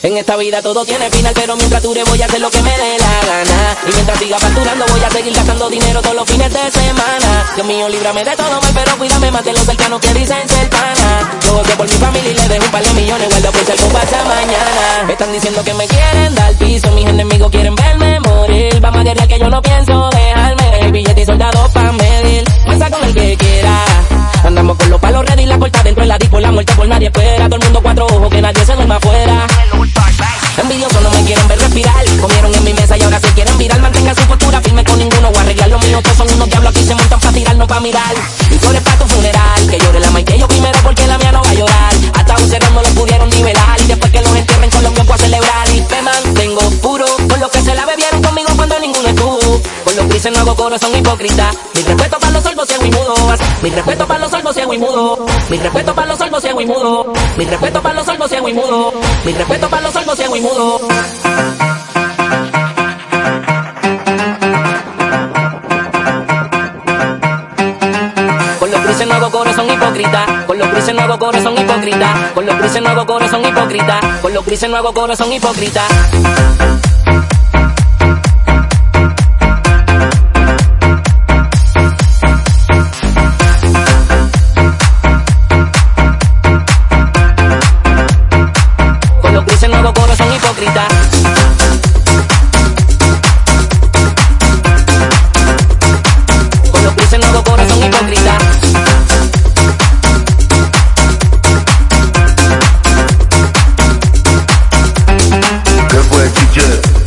En esta vida todo tiene final, pero mientras dure voy a hacer lo que me dé la gana. Y mientras siga facturando voy a seguir gastando dinero todos los fines de semana. Dios mío, líbrame de todo mal, pero cuídame más de los cercanos que dicen ser pana. Yo que por mi familia y le dejo un par de millones, guardo por si algo pasa mañana. Están diciendo que me quieren dar piso, mis enemigos quieren verme morir. Vamos a guerrear que yo no pienso dejarme. El billete y soldado pa' medir, masa con el que quiera. Andamos con los palos ready, la puerta dentro, en la disco, la muerte por nadie espera. Todo el mundo mirar. Flores para tu funeral. Que llore la que yo primero porque la mía no va a llorar. Hasta un cerro no lo pudieron nivelar. Y después que los entierren con los míos celebrar. Y me mantengo puro. Por lo que se la bebieron conmigo cuando ninguno estuvo. Con los grises no hago coro, son hipócritas. Mi respeto para los sordos ciegos y mudos. Mi respeto para los sordos ciegos y mudos. Mi respeto para los sordos ciegos y mudos. Mi respeto para los sordos ciegos y mudos. Mi respeto para los sordos ciegos y mudos. nuevo corazón hipócrita, con los cruces nuevo corazón hipócrita, con los cruces nuevo corazón hipócrita, con los cruces nuevo corazón hipócrita. Con los cruces nuevo corazón hipócrita. Yeah.